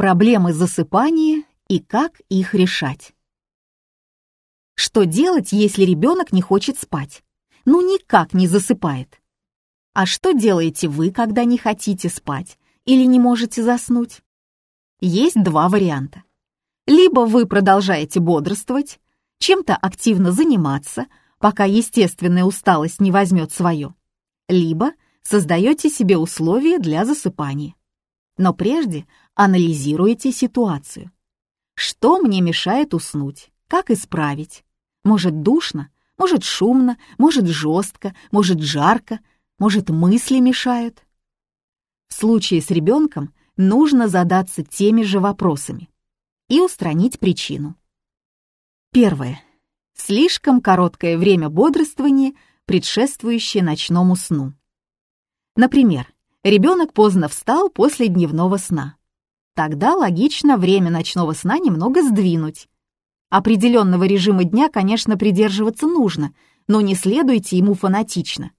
Проблемы засыпания и как их решать. Что делать, если ребенок не хочет спать? Ну никак не засыпает. А что делаете вы, когда не хотите спать или не можете заснуть? Есть два варианта. Либо вы продолжаете бодрствовать, чем-то активно заниматься, пока естественная усталость не возьмет свое, либо создаете себе условия для засыпания. Но прежде анализируйте ситуацию. Что мне мешает уснуть? Как исправить? Может, душно? Может, шумно? Может, жестко? Может, жарко? Может, мысли мешают? В случае с ребенком нужно задаться теми же вопросами и устранить причину. Первое. Слишком короткое время бодрствования, предшествующее ночному сну. Например, ребенок поздно встал после дневного сна. Тогда логично время ночного сна немного сдвинуть. Определенного режима дня, конечно, придерживаться нужно, но не следуйте ему фанатично.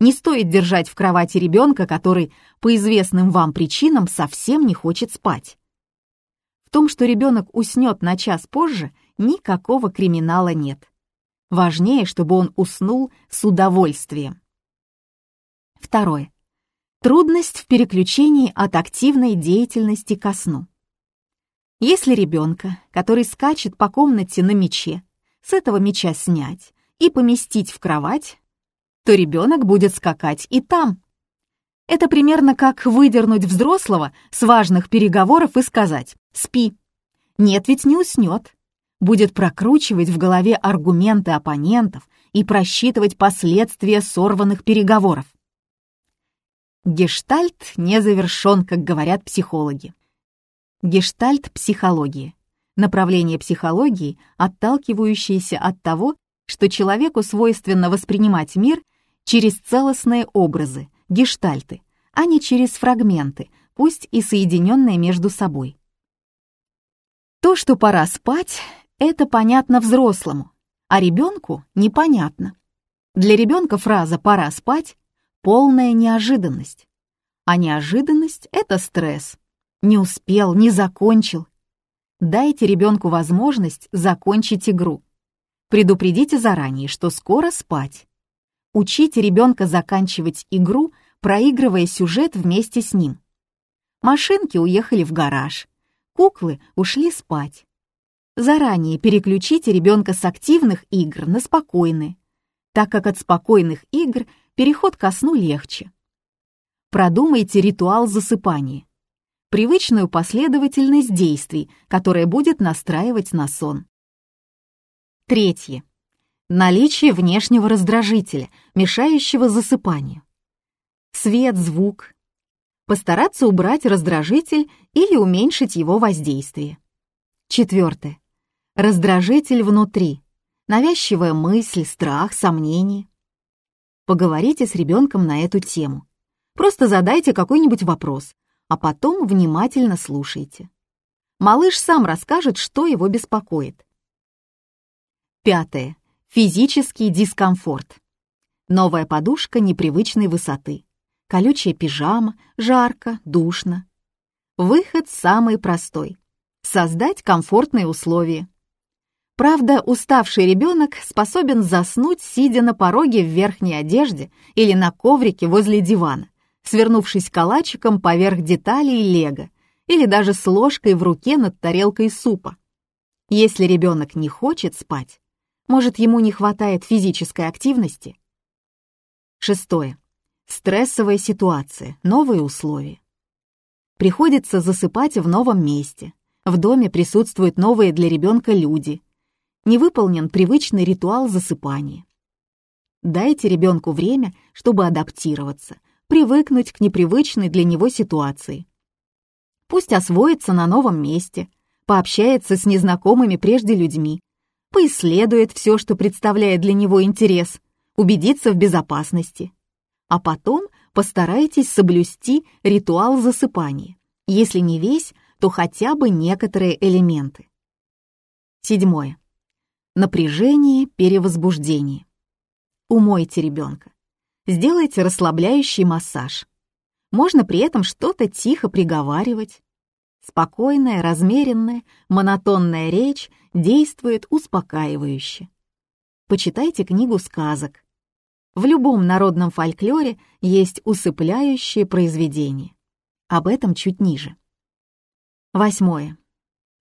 Не стоит держать в кровати ребенка, который по известным вам причинам совсем не хочет спать. В том, что ребенок уснет на час позже, никакого криминала нет. Важнее, чтобы он уснул с удовольствием. Второе. Трудность в переключении от активной деятельности ко сну. Если ребенка, который скачет по комнате на мече, с этого меча снять и поместить в кровать, то ребенок будет скакать и там. Это примерно как выдернуть взрослого с важных переговоров и сказать «спи». Нет, ведь не уснет. Будет прокручивать в голове аргументы оппонентов и просчитывать последствия сорванных переговоров. Гештальт не завершен, как говорят психологи. Гештальт психологии. Направление психологии, отталкивающееся от того, что человеку свойственно воспринимать мир через целостные образы, гештальты, а не через фрагменты, пусть и соединенные между собой. То, что пора спать, это понятно взрослому, а ребенку непонятно. Для ребенка фраза «пора спать» полная неожиданность. А неожиданность — это стресс. Не успел, не закончил. Дайте ребенку возможность закончить игру. Предупредите заранее, что скоро спать. Учите ребенка заканчивать игру, проигрывая сюжет вместе с ним. Машинки уехали в гараж, куклы ушли спать. Заранее переключите ребенка с активных игр на спокойные, так как от спокойных игр переход ко сну легче. Продумайте ритуал засыпания, привычную последовательность действий, которая будет настраивать на сон. Третье. Наличие внешнего раздражителя, мешающего засыпанию. Свет, звук. Постараться убрать раздражитель или уменьшить его воздействие. Четвертое. Раздражитель внутри. Навязчивая мысль, страх, сомнение. Поговорите с ребенком на эту тему. Просто задайте какой-нибудь вопрос, а потом внимательно слушайте. Малыш сам расскажет, что его беспокоит. Пятое. Физический дискомфорт. Новая подушка непривычной высоты. Колючая пижама, жарко, душно. Выход самый простой. Создать комфортные условия. Правда, уставший ребенок способен заснуть, сидя на пороге в верхней одежде или на коврике возле дивана, свернувшись калачиком поверх деталей лего или даже с ложкой в руке над тарелкой супа. Если ребенок не хочет спать, может, ему не хватает физической активности? Шестое. Стрессовая ситуация, новые условия. Приходится засыпать в новом месте. В доме присутствуют новые для ребенка люди, не выполнен привычный ритуал засыпания. Дайте ребенку время, чтобы адаптироваться, привыкнуть к непривычной для него ситуации. Пусть освоится на новом месте, пообщается с незнакомыми прежде людьми, поисследует все, что представляет для него интерес, убедится в безопасности. А потом постарайтесь соблюсти ритуал засыпания, если не весь, то хотя бы некоторые элементы. Седьмое напряжение, перевозбуждение. Умойте ребенка. Сделайте расслабляющий массаж. Можно при этом что-то тихо приговаривать. Спокойная, размеренная, монотонная речь действует успокаивающе. Почитайте книгу сказок. В любом народном фольклоре есть усыпляющие произведения. Об этом чуть ниже. Восьмое.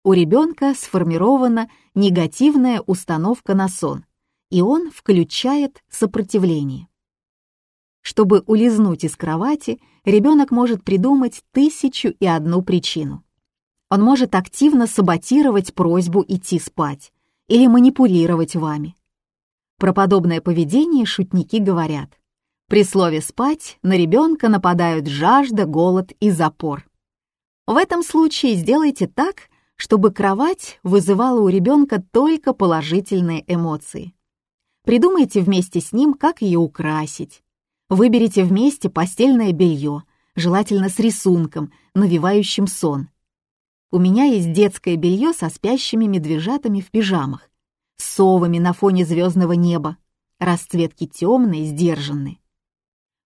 У ребенка сформирована негативная установка на сон, и он включает сопротивление. Чтобы улизнуть из кровати, ребенок может придумать тысячу и одну причину. Он может активно саботировать просьбу идти спать или манипулировать вами. Про подобное поведение шутники говорят. При слове «спать» на ребенка нападают жажда, голод и запор. В этом случае сделайте так, чтобы кровать вызывала у ребенка только положительные эмоции. Придумайте вместе с ним, как ее украсить. Выберите вместе постельное белье, желательно с рисунком, навевающим сон. У меня есть детское белье со спящими медвежатами в пижамах, с совами на фоне звездного неба, расцветки темные, сдержанные.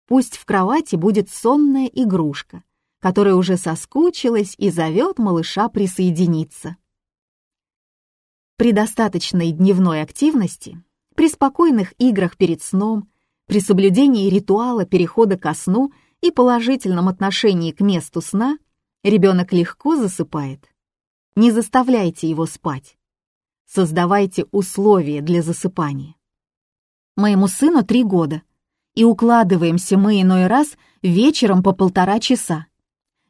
Пусть в кровати будет сонная игрушка, которая уже соскучилась и зовет малыша присоединиться. При достаточной дневной активности, при спокойных играх перед сном, при соблюдении ритуала перехода ко сну и положительном отношении к месту сна ребенок легко засыпает. Не заставляйте его спать. Создавайте условия для засыпания. Моему сыну три года, и укладываемся мы иной раз вечером по полтора часа.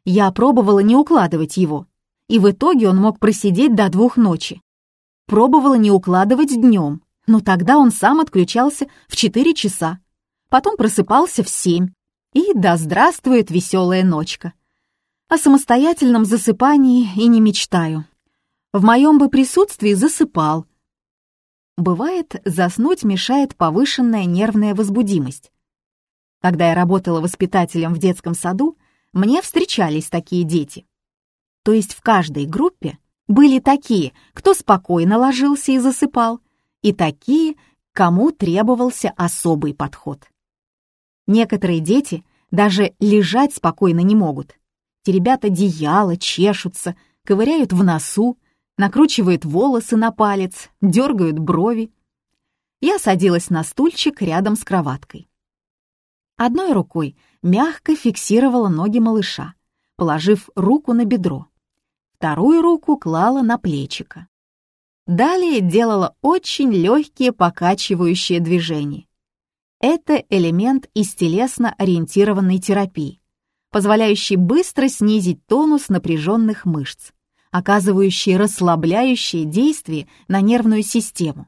Я пробовала не укладывать его, и в итоге он мог просидеть до двух ночи. Пробовала не укладывать днем, но тогда он сам отключался в четыре часа, потом просыпался в семь, и да здравствует веселая ночка. О самостоятельном засыпании и не мечтаю. В моем бы присутствии засыпал. Бывает, заснуть мешает повышенная нервная возбудимость. Когда я работала воспитателем в детском саду, мне встречались такие дети. То есть в каждой группе были такие, кто спокойно ложился и засыпал, и такие, кому требовался особый подход. Некоторые дети даже лежать спокойно не могут. Теребят одеяло, чешутся, ковыряют в носу, накручивают волосы на палец, дергают брови. Я садилась на стульчик рядом с кроваткой. Одной рукой мягко фиксировала ноги малыша, положив руку на бедро. Вторую руку клала на плечико. Далее делала очень легкие покачивающие движения. Это элемент из телесно-ориентированной терапии, позволяющий быстро снизить тонус напряженных мышц оказывающие расслабляющие действие на нервную систему.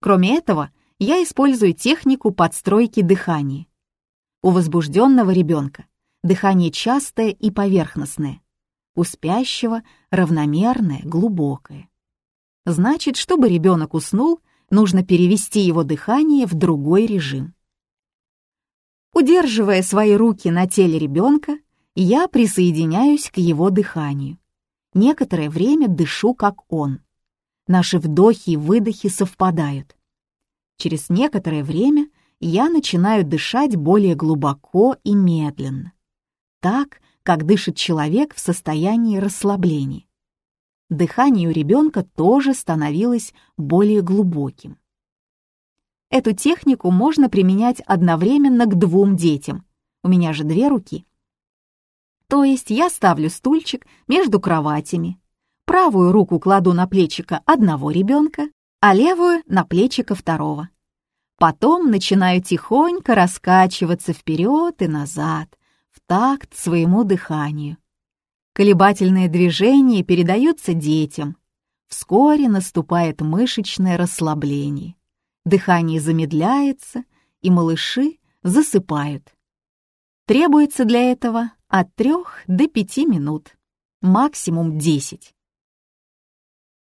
Кроме этого, я использую технику подстройки дыхания. У возбужденного ребенка дыхание частое и поверхностное, у спящего равномерное, глубокое. Значит, чтобы ребенок уснул, нужно перевести его дыхание в другой режим. Удерживая свои руки на теле ребенка, я присоединяюсь к его дыханию. Некоторое время дышу, как он. Наши вдохи и выдохи совпадают. Через некоторое время я начинаю дышать более глубоко и медленно. Так, как дышит человек в состоянии расслабления. Дыхание у ребенка тоже становилось более глубоким. Эту технику можно применять одновременно к двум детям. У меня же две руки. То есть я ставлю стульчик между кроватями, правую руку кладу на плечико одного ребенка, а левую — на плечико второго. Потом начинаю тихонько раскачиваться вперед и назад, в такт своему дыханию. Колебательные движения передаются детям. Вскоре наступает мышечное расслабление. Дыхание замедляется, и малыши засыпают. Требуется для этого от 3 до 5 минут, максимум 10.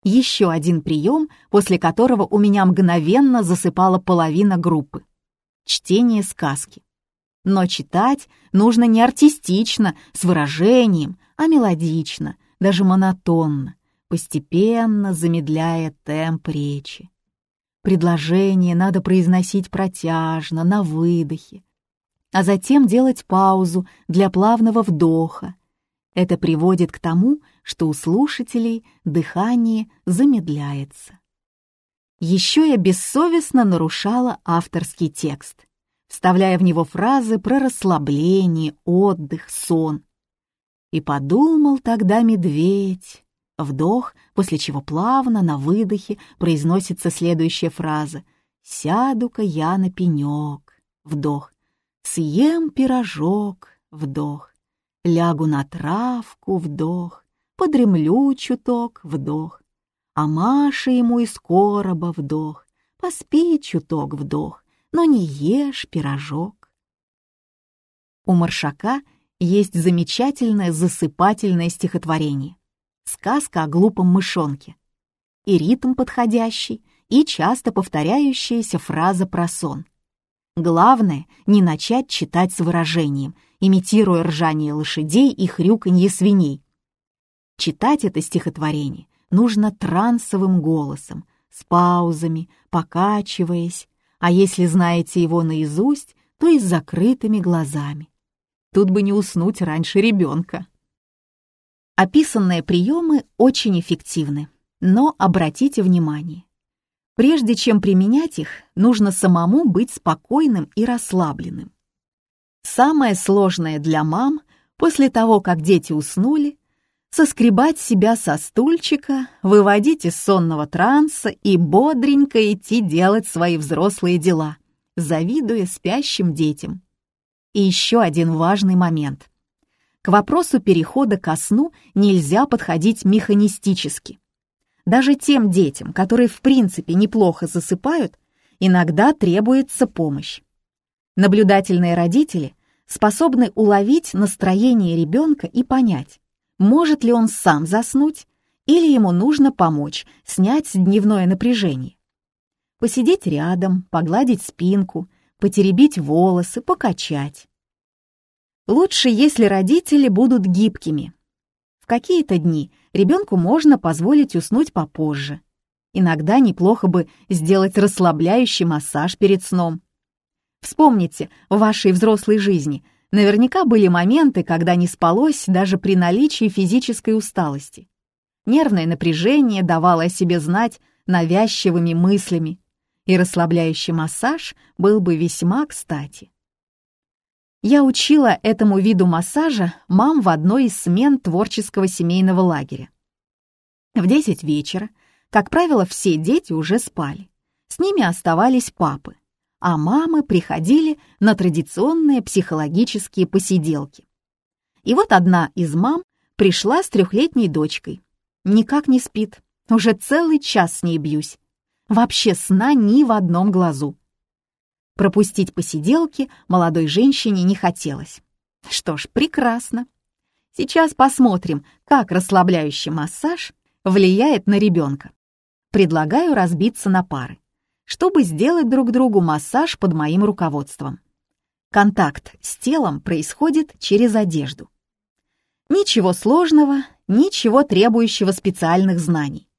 Еще один прием, после которого у меня мгновенно засыпала половина группы. Чтение сказки. Но читать нужно не артистично, с выражением, а мелодично, даже монотонно, постепенно замедляя темп речи. Предложение надо произносить протяжно, на выдохе, а затем делать паузу для плавного вдоха. Это приводит к тому, что у слушателей дыхание замедляется. Еще я бессовестно нарушала авторский текст, вставляя в него фразы про расслабление, отдых, сон. И подумал тогда медведь. Вдох, после чего плавно на выдохе произносится следующая фраза «Сяду-ка я на пенек». Вдох. «Съем пирожок». Вдох. «Лягу на травку». Вдох. «Подремлю чуток». Вдох. А Маша ему из короба вдох. «Поспи чуток». Вдох. «Но не ешь пирожок». У Маршака — есть замечательное засыпательное стихотворение. Сказка о глупом мышонке. И ритм подходящий, и часто повторяющаяся фраза про сон. Главное — не начать читать с выражением, имитируя ржание лошадей и хрюканье свиней. Читать это стихотворение нужно трансовым голосом, с паузами, покачиваясь, а если знаете его наизусть, то и с закрытыми глазами. Тут бы не уснуть раньше ребенка. Описанные приемы очень эффективны, но обратите внимание. Прежде чем применять их, нужно самому быть спокойным и расслабленным. Самое сложное для мам после того, как дети уснули, соскребать себя со стульчика, выводить из сонного транса и бодренько идти делать свои взрослые дела, завидуя спящим детям. И еще один важный момент. К вопросу перехода ко сну нельзя подходить механистически. Даже тем детям, которые в принципе неплохо засыпают, иногда требуется помощь. Наблюдательные родители способны уловить настроение ребенка и понять, может ли он сам заснуть или ему нужно помочь снять дневное напряжение. Посидеть рядом, погладить спинку, потеребить волосы, покачать. Лучше, если родители будут гибкими. В какие-то дни ребенку можно позволить уснуть попозже. Иногда неплохо бы сделать расслабляющий массаж перед сном. Вспомните, в вашей взрослой жизни наверняка были моменты, когда не спалось даже при наличии физической усталости. Нервное напряжение давало о себе знать навязчивыми мыслями, и расслабляющий массаж был бы весьма кстати. Я учила этому виду массажа мам в одной из смен творческого семейного лагеря. В 10 вечера, как правило, все дети уже спали. С ними оставались папы, а мамы приходили на традиционные психологические посиделки. И вот одна из мам пришла с трехлетней дочкой. Никак не спит, уже целый час с ней бьюсь. Вообще сна ни в одном глазу. Пропустить посиделки молодой женщине не хотелось. Что ж, прекрасно. Сейчас посмотрим, как расслабляющий массаж влияет на ребенка. Предлагаю разбиться на пары, чтобы сделать друг другу массаж под моим руководством. Контакт с телом происходит через одежду. Ничего сложного, ничего требующего специальных знаний.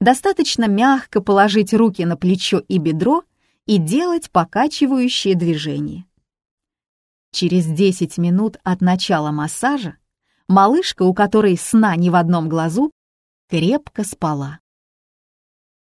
Достаточно мягко положить руки на плечо и бедро и делать покачивающие движения. Через 10 минут от начала массажа малышка, у которой сна ни в одном глазу, крепко спала.